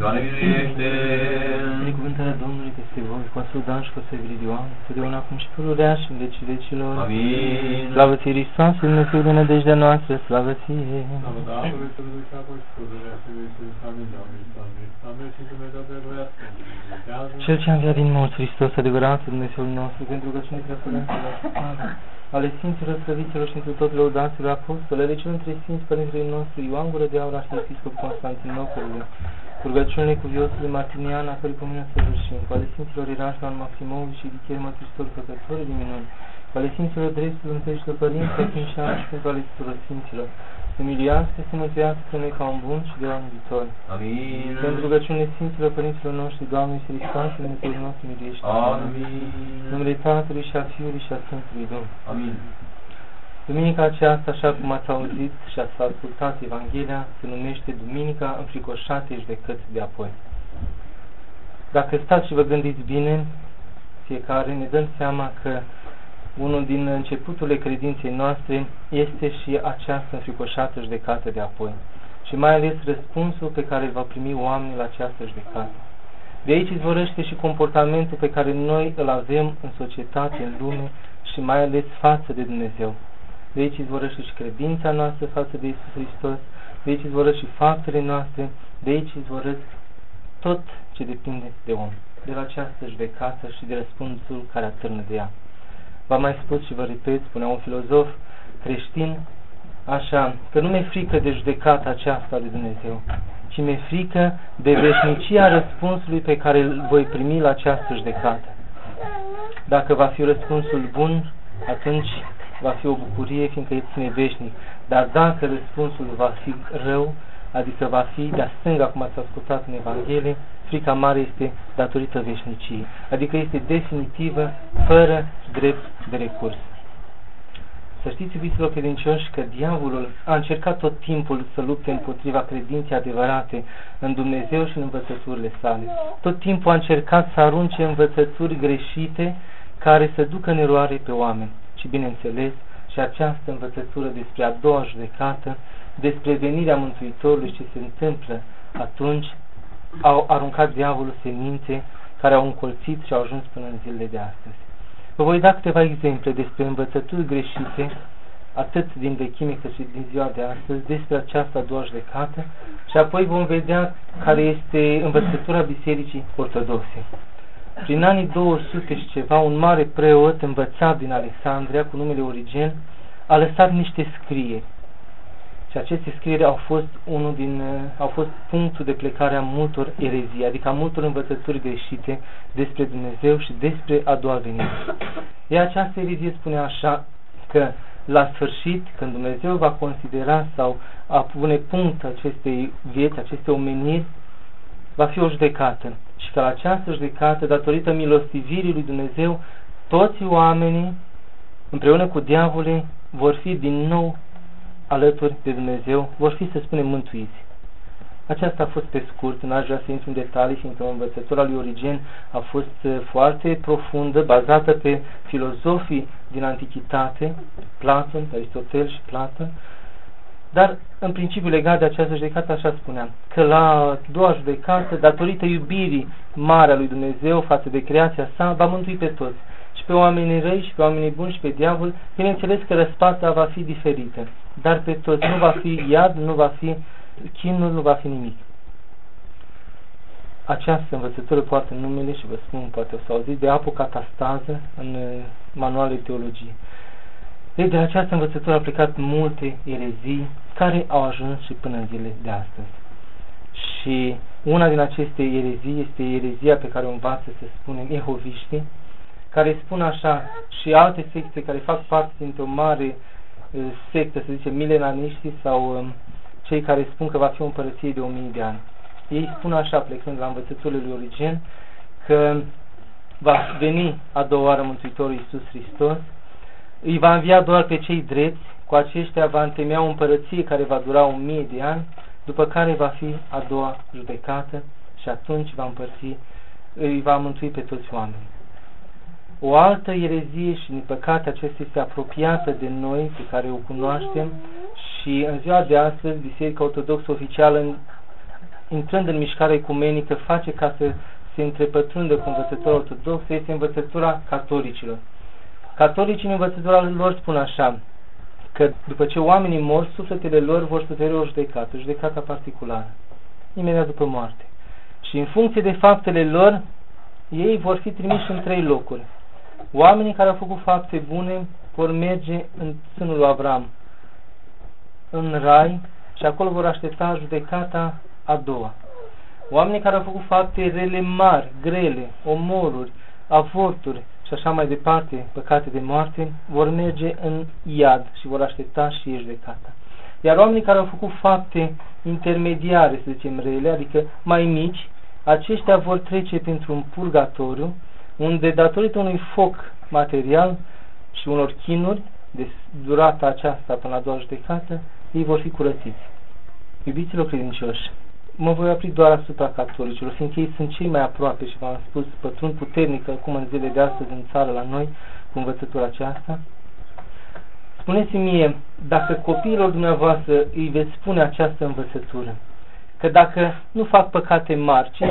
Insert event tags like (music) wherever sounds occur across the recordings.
Doamne miluiește! Binecuvântarea Domnului peste voi, cu ascultan și cu servirii de oameni, totdeauna acum și pururea și în vecii vecilor. Amin. Slavă ție, Hristos, Dumnezeu de nădejdea noastră, slavă ție. Slavă Tatălui, Fiului și apoi și pururea și vecii. Amin, Doamne, Doamne, Doamne și Dumnezeu de ruiască. Cel ce a înviat din morți, Hristos, adevărat, Dumnezeul nostru, pentru că cine preasfădânță (laughs) ale Sfinților Slăviților și întru tot lăudaților apostole, ale celor între Sfinți Părintele nostru, Ioan Gură de Aur, Arhiepiscop Constantinopolului, rugăciunile cuviosului Martinian, a cărui pomenă să vârșim, cu ale Sfinților Irașman Maximovi și Dichier Mătristor Făcătorii de minuni, cu ale Sfinților Dreptul Întâiștilor Părinți, acum și ani și pentru ale tuturor Sfinților, să miliască, să mântuiască noi ca un bun și de an viitor. Amin. Pentru rugăciunile Sfinților Părinților noștri, Doamne și Hristos și Dumnezeul nostru miliește. Amin. În numele Tatălui și a Fiului și a Sfântului Domn. Amin. Duminica aceasta, așa cum ați auzit și ați ascultat Evanghelia, se numește Duminica înfricoșate judecăți de apoi. Dacă stați și vă gândiți bine, fiecare ne dăm seama că unul din începuturile credinței noastre este și această înfricoșată judecată de apoi. Și mai ales răspunsul pe care îl va primi oamenii la această judecată. De aici izvorăște și comportamentul pe care noi îl avem în societate, în lume și mai ales față de Dumnezeu. De aici izvorăște și credința noastră față de Isus Hristos, de aici izvorăște și faptele noastre, de aici izvorăște tot ce depinde de om, de la această judecată și de răspunsul care atârnă de ea. V-am mai spus și vă repet, spunea un filozof creștin, așa, că nu mi-e frică de judecata aceasta de Dumnezeu, ci mi-e frică de veșnicia răspunsului pe care îl voi primi la această judecată. Dacă va fi răspunsul bun, atunci va fi o bucurie, fiindcă e ține veșnic. Dar dacă răspunsul va fi rău, adică va fi de-a stânga, cum ați ascultat în Evanghelie, frica mare este datorită veșniciei, adică este definitivă, fără drept de recurs. Să știți, iubiților credincioși, că diavolul a încercat tot timpul să lupte împotriva credinței adevărate în Dumnezeu și în învățăturile sale. Tot timpul a încercat să arunce învățături greșite care să ducă în eroare pe oameni. Și bineînțeles, și această învățătură despre a doua judecată, despre venirea Mântuitorului ce se întâmplă atunci, au aruncat diavolul semințe care au încolțit și au ajuns până în zilele de astăzi. Vă voi da câteva exemple despre învățături greșite, atât din vechime cât și din ziua de astăzi, despre această a doua judecată și apoi vom vedea care este învățătura Bisericii Ortodoxe. Prin anii 200 și ceva, un mare preot învățat din Alexandria, cu numele Origen, a lăsat niște scrieri. Și aceste scrieri au fost, unul din, au fost punctul de plecare a multor erezii, adică a multor învățături greșite despre Dumnezeu și despre a doua venire. Iar această erezie spune așa că la sfârșit, când Dumnezeu va considera sau a pune punct acestei vieți, aceste omeniri, va fi o judecată. Și că la această judecată, datorită milostivirii lui Dumnezeu, toți oamenii, împreună cu diavolii, vor fi din nou alături de Dumnezeu, vor fi, să spunem, mântuiți. Aceasta a fost pe scurt, n-aș vrea să intru în detalii, fiindcă învățătura lui Origen a fost uh, foarte profundă, bazată pe filozofii din antichitate, Platon, Aristotel și Platon, dar, în principiu, legat de această judecată, așa spuneam, că la doua judecată, datorită iubirii mare a lui Dumnezeu față de creația sa, va mântui pe toți. Și pe oamenii răi, și pe oamenii buni, și pe diavol, bineînțeles că răsplata va fi diferită. Dar pe toți nu va fi iad, nu va fi chinul, nu va fi nimic. Această învățătură poate numele, și vă spun, poate o să auziți, de apocatastază în manualele teologie. Deci de această învățătură au plecat multe erezii care au ajuns și până în zile de astăzi. Și una din aceste erezii este erezia pe care o învață, să spunem, ehoviștii, care spun așa, și alte secte care fac parte dintr-o mare uh, sectă, să zicem, milenaniștii sau um, cei care spun că va fi o împărăție de o mii de ani. Ei spun așa, plecând la învățăturile lui Origen, că va veni a doua oară Mântuitorul Iisus Hristos îi va învia doar pe cei drepți, cu aceștia va întemeia o împărăție care va dura o mie de ani, după care va fi a doua judecată și atunci va împărți, îi va mântui pe toți oamenii. O altă erezie și, din păcate, acesta este apropiată de noi, pe care o cunoaștem, și în ziua de astăzi Biserica Ortodoxă Oficială intrând în mișcarea ecumenică, face ca să se întrepătrundă cu învățătura ortodoxă este învățătura catolicilor. Catolicii în învățătura lor spun așa, că după ce oamenii mor, sufletele lor vor suferi o judecată, o judecată particulară, imediat după moarte. Și în funcție de faptele lor, ei vor fi trimiși în trei locuri. Oamenii care au făcut fapte bune vor merge în sânul lui Avram, în rai, și acolo vor aștepta judecata a doua. Oamenii care au făcut fapte rele mari, grele, omoruri, avorturi și așa mai departe, păcate de moarte, vor merge în iad și vor aștepta și ei judecata. Iar oamenii care au făcut fapte intermediare, să zicem rele, adică mai mici, aceștia vor trece printr-un purgatoriu, unde datorită unui foc material și unor chinuri, de durata aceasta până la doua judecată, ei vor fi curățiți. Iubiților credincioși, mă voi opri doar asupra catolicilor, fiindcă ei sunt cei mai aproape și v-am spus, pătrund puternic acum în zile de astăzi în țară la noi, cu învățătura aceasta. Spuneți-mi mie, dacă copiilor dumneavoastră îi veți spune această învățătură, că dacă nu fac păcate mari, ci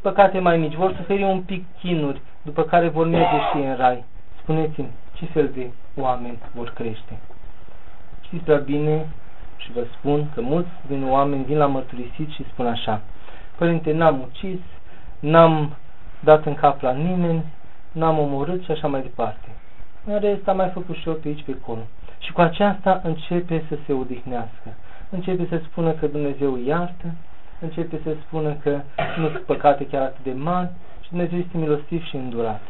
păcate mai mici, vor suferi un pic chinuri, după care vor merge și în rai. Spuneți-mi, ce fel de oameni vor crește? Știți prea bine și vă spun că mulți din oameni vin la mărturisit și spun așa, Părinte, n-am ucis, n-am dat în cap la nimeni, n-am omorât și așa mai departe. În rest am mai făcut și eu pe aici, pe acolo. Și cu aceasta începe să se odihnească. Începe să spună că Dumnezeu iartă, începe să spună că nu sunt păcate chiar atât de mari și Dumnezeu este milostiv și îndurat.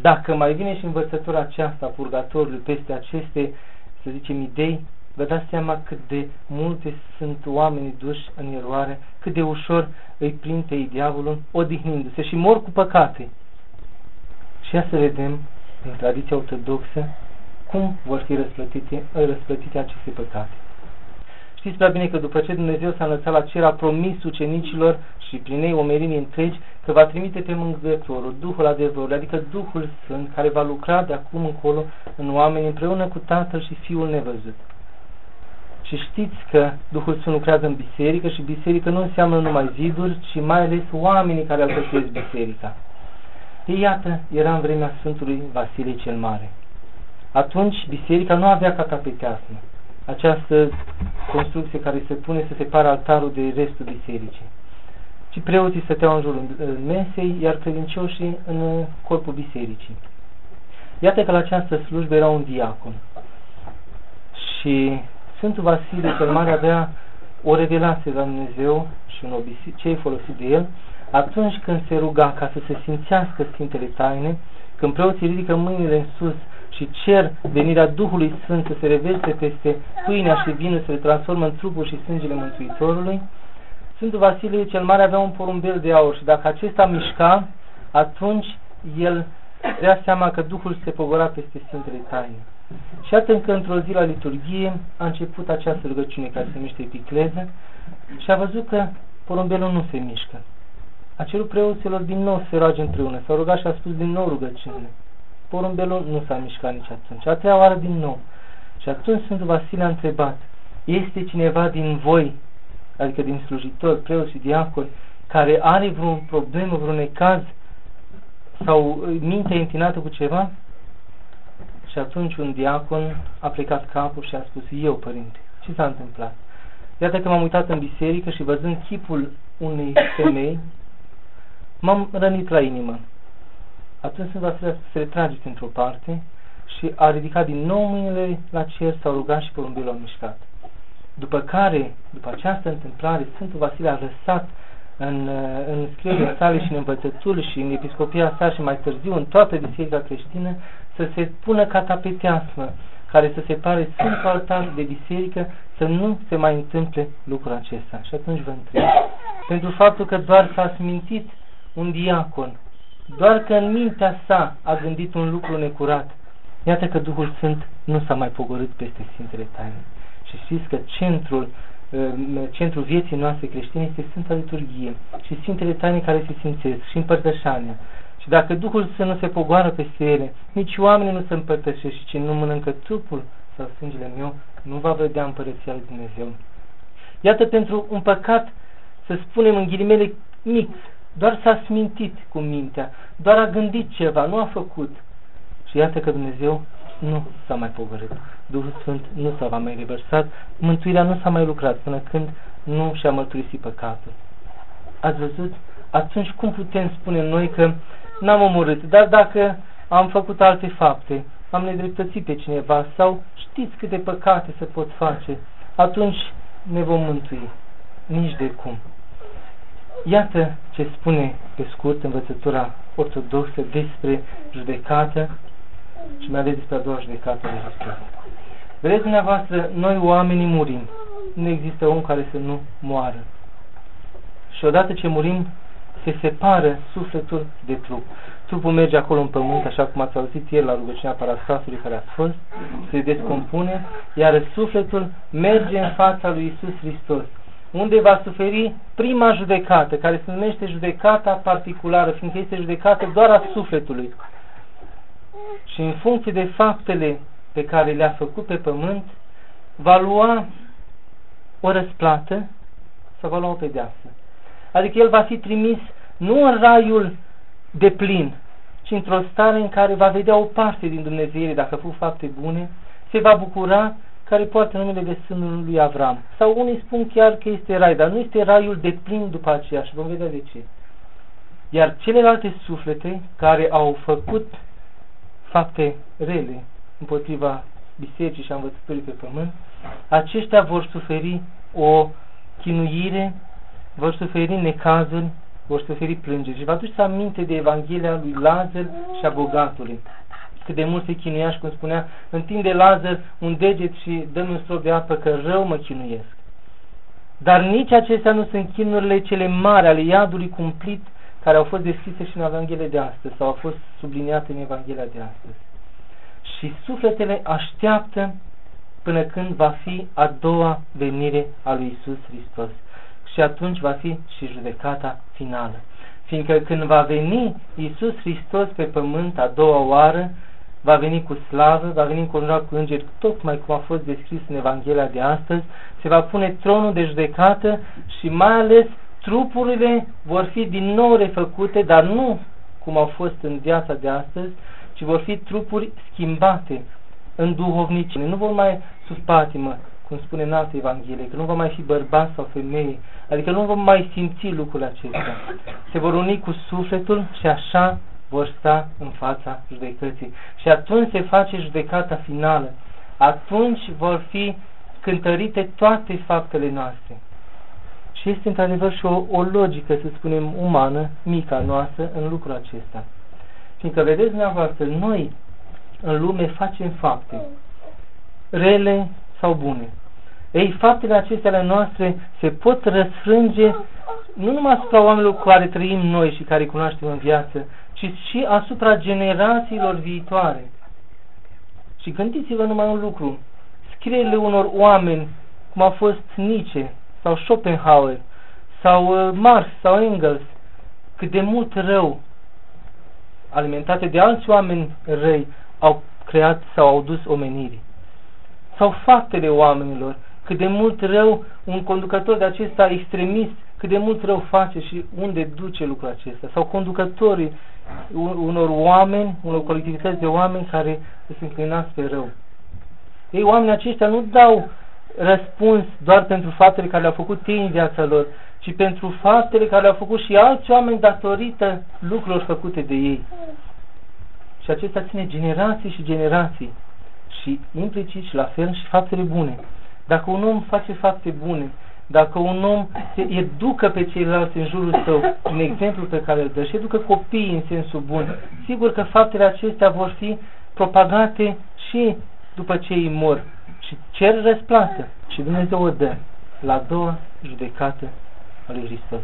Dacă mai vine și învățătura aceasta a purgatorului peste aceste, să zicem, idei, vă dați seama cât de multe sunt oamenii duși în eroare, cât de ușor îi prinde diavolul odihnindu-se și mor cu păcate. Și ia să vedem, din tradiția ortodoxă, cum vor fi răsplătite, răsplătite aceste păcate. Știți prea bine că după ce Dumnezeu s-a înălțat la cer, a promis ucenicilor și prin ei omerii întregi că va trimite pe mângâietorul, Duhul adevărului, adică Duhul Sfânt, care va lucra de acum încolo în oameni împreună cu Tatăl și Fiul nevăzut. Și știți că Duhul Sfânt lucrează în biserică și biserică nu înseamnă numai ziduri, ci mai ales oamenii care alcătuiesc biserica. Ei, iată, era în vremea Sfântului Vasile cel Mare. Atunci biserica nu avea ca capeteasmă această construcție care se pune să separe altarul de restul bisericii. Ci preoții stăteau în jurul mesei, iar credincioșii în corpul bisericii. Iată că la această slujbă era un diacon. Și Sfântul Vasile cel Mare avea o revelație la Dumnezeu și un obisit, ce folosit de el, atunci când se ruga ca să se simțească Sfintele Taine, când preoții ridică mâinile în sus și cer venirea Duhului Sfânt să se reverse peste pâinea și vinul, să le transformă în trupul și sângele Mântuitorului, Sfântul Vasile cel Mare avea un porumbel de aur și dacă acesta mișca, atunci el dea seama că Duhul se pogora peste Sfintele Taine. Și atât că într-o zi la liturghie a început această rugăciune care se numește epicleză și a văzut că porumbelul nu se mișcă. A cerut preoților din nou să se roage împreună. S-au rugat și a spus din nou rugăciune. Porumbelul nu s-a mișcat nici atunci. A treia oară din nou. Și atunci Sfântul Vasile a întrebat, este cineva din voi, adică din slujitori, preoți și diaconi, care are vreun problemă, vreun necaz sau mintea întinată cu ceva? Și atunci un diacon a plecat capul și a spus, eu, părinte, ce s-a întâmplat? Iată că m-am uitat în biserică și văzând chipul unei femei, m-am rănit la inimă. Atunci Sfântul Vasile se retrage într-o parte și a ridicat din nou mâinile la cer, s-a rugat și porumbelul a mișcat. După care, după această întâmplare, Sfântul Vasile a lăsat în, în scrierile sale și în învățături și în episcopia sa și mai târziu în toată biserica creștină să se pună ca tapeteasmă care să separe Sfântul Altar de biserică să nu se mai întâmple lucrul acesta. Și atunci vă întreb, pentru faptul că doar s-a smintit un diacon, doar că în mintea sa a gândit un lucru necurat, iată că Duhul Sfânt nu s-a mai pogorât peste Sfintele Taine. Și știți că centrul, uh, centrul vieții noastre creștine este Sfânta Liturghie și Sfintele Taine care se simțesc și împărtășania. Și dacă Duhul Sfânt nu se pogoară peste ele, nici oamenii nu se împărtășesc și cine nu mănâncă trupul sau sângele meu, nu va vedea împărăția lui Dumnezeu. Iată pentru un păcat să spunem în ghilimele mic, doar s-a smintit cu mintea, doar a gândit ceva, nu a făcut. Și iată că Dumnezeu nu s-a mai pogorât. Duhul Sfânt nu s-a mai revărsat, mântuirea nu s-a mai lucrat până când nu și-a mărturisit păcatul. Ați văzut? Atunci cum putem spune noi că n-am omorât, dar dacă am făcut alte fapte, am nedreptățit pe cineva sau știți câte păcate se pot face, atunci ne vom mântui. Nici de cum. Iată ce spune pe scurt învățătura ortodoxă despre judecată și mai ales despre a doua judecată de Hristos. Vedeți dumneavoastră, noi oamenii murim. Nu există om care să nu moară. Și odată ce murim, se separă sufletul de trup. Trupul merge acolo în pământ, așa cum ați auzit ieri la rugăciunea parastasului care a fost, se descompune, iar sufletul merge în fața lui Isus Hristos, unde va suferi prima judecată, care se numește judecata particulară, fiindcă este judecată doar a sufletului. Și în funcție de faptele pe care le-a făcut pe pământ, va lua o răsplată sau va lua o pedeapsă. Adică el va fi trimis nu în raiul de plin, ci într-o stare în care va vedea o parte din Dumnezeu dacă a făcut fapte bune, se va bucura care poartă numele de sânul lui Avram. Sau unii spun chiar că este rai, dar nu este raiul de plin după aceea și vom vedea de ce. Iar celelalte suflete care au făcut fapte rele împotriva bisericii și a învățăturii pe pământ, aceștia vor suferi o chinuire, vor suferi necazuri, vor suferi plângeri. Și vă aduceți aminte de Evanghelia lui Lazar și a bogatului. Cât de mult se chinuia și cum spunea, întinde Lazar un deget și dă un strop de apă că rău mă chinuiesc. Dar nici acestea nu sunt chinurile cele mari ale iadului cumplit care au fost descrise și în Evanghelia de astăzi sau au fost subliniate în Evanghelia de astăzi. Și sufletele așteaptă până când va fi a doua venire a lui Isus Hristos. Și atunci va fi și judecata finală. Fiindcă când va veni Isus Hristos pe pământ a doua oară, va veni cu slavă, va veni încoronat cu îngeri, tocmai cum a fost descris în Evanghelia de astăzi, se va pune tronul de judecată și mai ales trupurile vor fi din nou refăcute, dar nu cum au fost în viața de astăzi, ci vor fi trupuri schimbate în duhovnicime. Nu vor mai sub patimă, cum spune în alte Evanghelie, că nu va mai fi bărbat sau femeie, adică nu vom mai simți lucrurile acestea. Se vor uni cu sufletul și așa vor sta în fața judecății. Și atunci se face judecata finală. Atunci vor fi cântărite toate faptele noastre. Și este într-adevăr și o, o logică, să spunem, umană, mica noastră, în lucrul acesta. Fiindcă, vedeți dumneavoastră, noi în lume facem fapte, rele sau bune. Ei, faptele acestea ale noastre se pot răsfrânge nu numai asupra oamenilor cu care trăim noi și care îi cunoaștem în viață, ci și asupra generațiilor viitoare. Și gândiți-vă numai un lucru. Scrierile unor oameni, cum a fost Nietzsche, sau Schopenhauer, sau uh, Marx, sau Engels, cât de mult rău alimentate de alți oameni răi au creat sau au dus omenirii. Sau faptele oamenilor, cât de mult rău un conducător de acesta extremist, cât de mult rău face și unde duce lucrul acesta. Sau conducătorii unor oameni, unor colectivități de oameni care sunt înclinați pe rău. Ei, oamenii aceștia nu dau răspuns doar pentru faptele care le-au făcut ei în viața lor, ci pentru faptele care le-au făcut și alți oameni datorită lucrurilor făcute de ei. Și acesta ține generații și generații și implicit și la fel și faptele bune. Dacă un om face fapte bune, dacă un om se educă pe ceilalți în jurul său, în exemplu pe care îl dă, și educă copiii în sensul bun, sigur că faptele acestea vor fi propagate și după ce ei mor și cer răsplată și Dumnezeu o dă la a doua judecată a lui Hristos.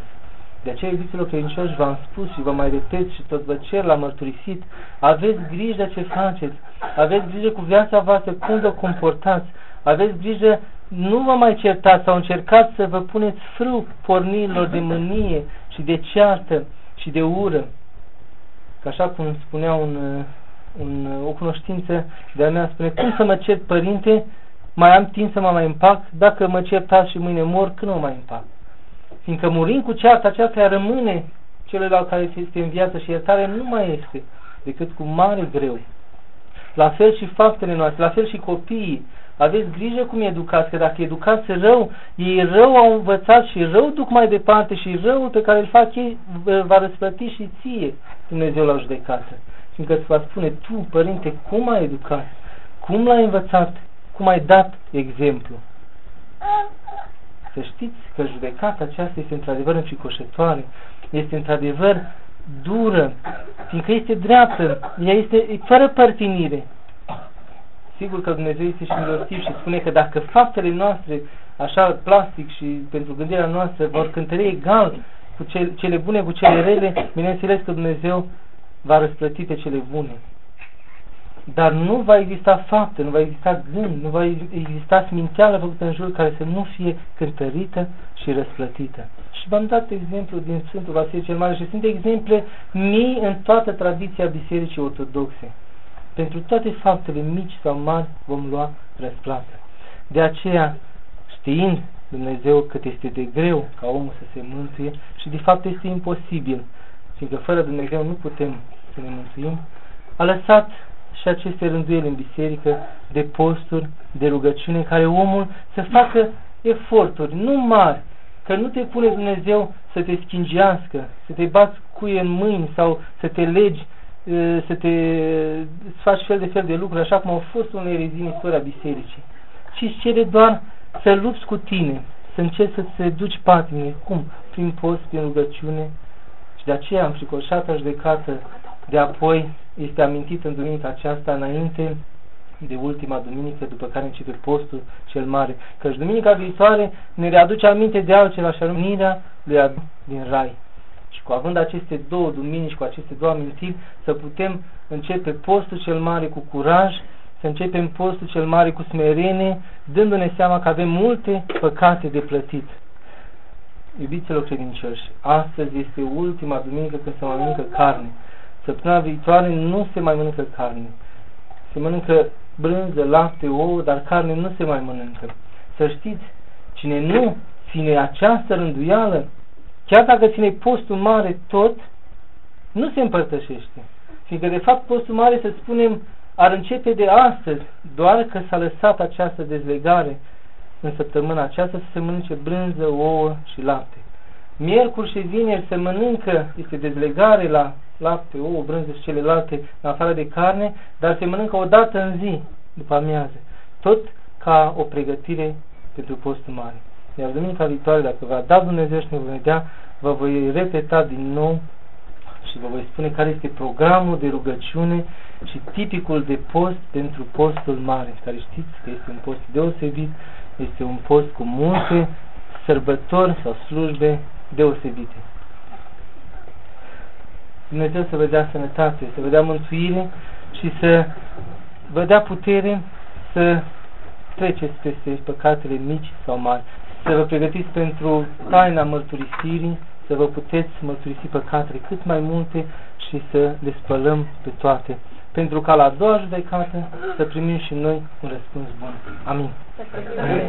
De aceea, iubiților credincioși, v-am spus și vă mai repet și tot vă cer la mărturisit, aveți grijă ce faceți, aveți grijă cu viața voastră, cum vă comportați, aveți grijă, nu vă mai certați sau încercați să vă puneți frâu pornirilor de mânie și de ceartă și de ură. Că așa cum spunea un, un, o cunoștință de-a mea, spune, cum să mă cert, părinte, mai am timp să mă mai împac, dacă mă cert azi și mâine mor, când mă mai împac? Fiindcă murind cu cearta aceasta rămâne celălalt care este în viață și iertare nu mai este decât cu mare greu. La fel și faptele noastre, la fel și copiii. Aveți grijă cum educați, că dacă educați rău, ei rău au învățat și rău duc mai departe și răul pe care îl fac ei va răsplăti și ție Dumnezeu la judecată. Fiindcă îți va spune, tu, părinte, cum ai educat, cum l-ai învățat, cum ai dat exemplu. Să știți că judecata aceasta este într-adevăr înfricoșătoare, este într-adevăr dură, fiindcă este dreaptă, ea este fără părtinire. Sigur că Dumnezeu este și milostiv și spune că dacă faptele noastre, așa plastic și pentru gândirea noastră, vor cântări egal cu cele bune cu cele rele, bineînțeles că Dumnezeu va răsplăti pe cele bune. Dar nu va exista fapte, nu va exista gând, nu va exista sminteală făcută în jur care să nu fie cântărită și răsplătită. Și v-am dat exemplu din Sfântul Vasile cel Mare și sunt exemple mii în toată tradiția Bisericii Ortodoxe. Pentru toate faptele mici sau mari vom lua răsplată. De aceea, știind Dumnezeu cât este de greu ca omul să se mântuie și de fapt este imposibil, fiindcă fără Dumnezeu nu putem să ne mântuim, a lăsat și aceste rânduieli în biserică de posturi, de rugăciune, care omul să facă eforturi, nu mari, că nu te pune Dumnezeu să te schingească, să te bați cuie în mâini sau să te legi, să te să faci fel de fel de lucruri, așa cum au fost unele erezii în istoria bisericii, ci îți cere doar să lupți cu tine, să încerci să te duci patimile. Cum? Prin post, prin rugăciune. Și de aceea am fricoșat judecată de apoi este amintit în duminica aceasta înainte de ultima duminică după care începe postul cel mare. Căci duminica viitoare ne readuce aminte de altceva și anumirea lui Adam din Rai. Și cu având aceste două duminici, cu aceste două amintiri, să putem începe postul cel mare cu curaj, să începem postul cel mare cu smerenie, dându-ne seama că avem multe păcate de plătit. Iubiților credincioși, astăzi este ultima duminică când se mai mănâncă carne. Săptămâna viitoare nu se mai mănâncă carne. Se mănâncă brânză, lapte, ouă, dar carne nu se mai mănâncă. Să știți, cine nu ține această rânduială, chiar dacă ține postul mare tot, nu se împărtășește. Fiindcă, de fapt, postul mare, să spunem, ar începe de astăzi, doar că s-a lăsat această dezlegare în săptămâna aceasta să se mănânce brânză, ouă și lapte. Miercuri și vineri se mănâncă, este dezlegare la lapte, ouă, brânză și celelalte, în afară de carne, dar se mănâncă o dată în zi, după amiază. Tot ca o pregătire pentru postul mare. Iar duminica viitoare, dacă va da Dumnezeu și ne va vedea, vă voi repeta din nou și vă voi spune care este programul de rugăciune și tipicul de post pentru postul mare, care știți că este un post deosebit, este un post cu multe sărbători sau slujbe deosebite. Dumnezeu să vă dea sănătate, să vă dea mântuire și să vă dea putere să treceți peste păcatele mici sau mari, să vă pregătiți pentru taina mărturisirii, să vă puteți mărturisi păcatele cât mai multe și să le spălăm pe toate, pentru ca la a doua judecată să primim și noi un răspuns bun. Amin. Amin.